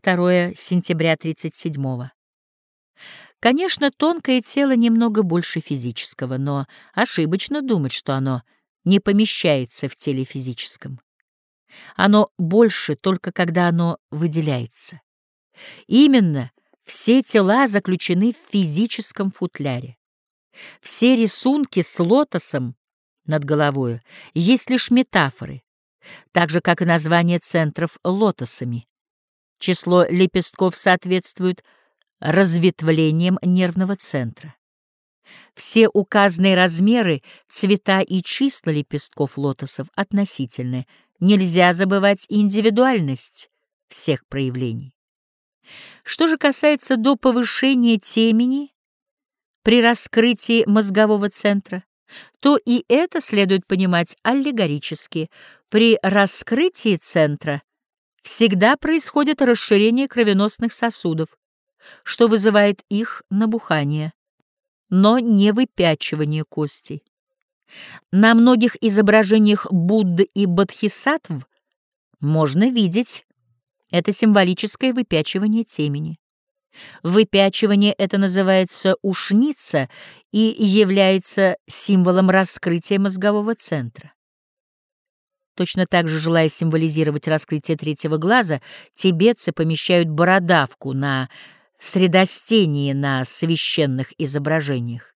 2 сентября 37 -го. Конечно, тонкое тело немного больше физического, но ошибочно думать, что оно не помещается в теле физическом. Оно больше только когда оно выделяется. Именно все тела заключены в физическом футляре. Все рисунки с лотосом над головою есть лишь метафоры, так же, как и название центров лотосами. Число лепестков соответствует разветвлениям нервного центра. Все указанные размеры, цвета и числа лепестков лотосов относительны. Нельзя забывать индивидуальность всех проявлений. Что же касается до повышения темени при раскрытии мозгового центра, то и это следует понимать аллегорически. При раскрытии центра всегда происходит расширение кровеносных сосудов, что вызывает их набухание, но не выпячивание костей. На многих изображениях Будды и Бодхисаттв можно видеть это символическое выпячивание темени. Выпячивание это называется ушница и является символом раскрытия мозгового центра. Точно так же, желая символизировать раскрытие третьего глаза, тибетцы помещают бородавку на средостении на священных изображениях.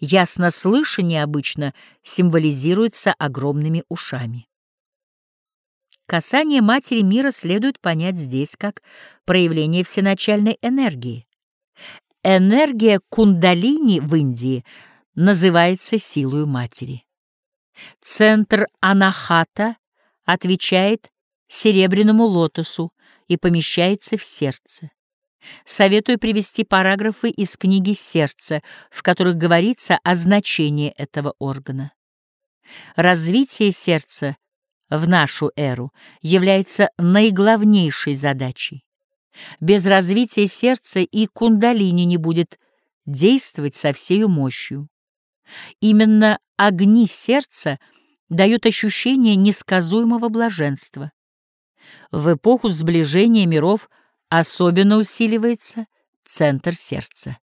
Яснослышание обычно символизируется огромными ушами. Касание Матери Мира следует понять здесь как проявление всеначальной энергии. Энергия кундалини в Индии называется силой Матери. Центр анахата отвечает серебряному лотосу и помещается в сердце. Советую привести параграфы из книги «Сердце», в которых говорится о значении этого органа. Развитие сердца в нашу эру является наиглавнейшей задачей. Без развития сердца и кундалини не будет действовать со всею мощью. Именно огни сердца дают ощущение несказуемого блаженства. В эпоху сближения миров особенно усиливается центр сердца.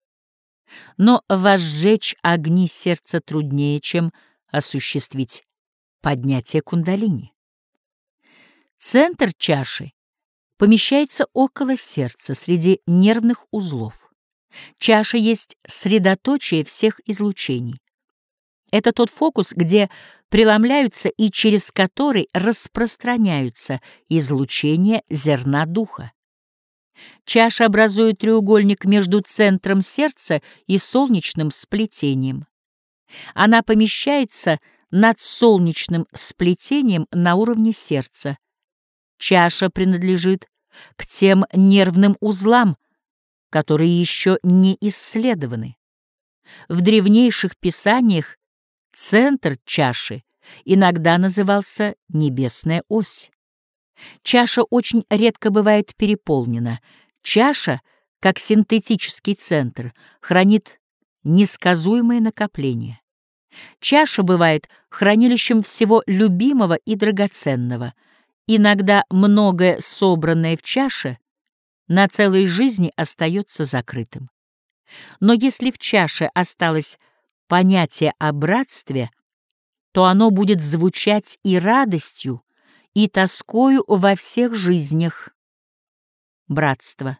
Но возжечь огни сердца труднее, чем осуществить поднятие кундалини. Центр чаши помещается около сердца, среди нервных узлов. Чаша есть средоточие всех излучений. Это тот фокус, где преломляются и через который распространяются излучения зерна духа. Чаша образует треугольник между центром сердца и солнечным сплетением. Она помещается над солнечным сплетением на уровне сердца. Чаша принадлежит к тем нервным узлам, которые еще не исследованы. В древнейших писаниях центр чаши иногда назывался небесная ось. Чаша очень редко бывает переполнена. Чаша, как синтетический центр, хранит несказуемое накопление. Чаша бывает хранилищем всего любимого и драгоценного. Иногда многое, собранное в чаше, на целой жизни остается закрытым. Но если в чаше осталось понятие о братстве, то оно будет звучать и радостью, и тоскою во всех жизнях. Братство.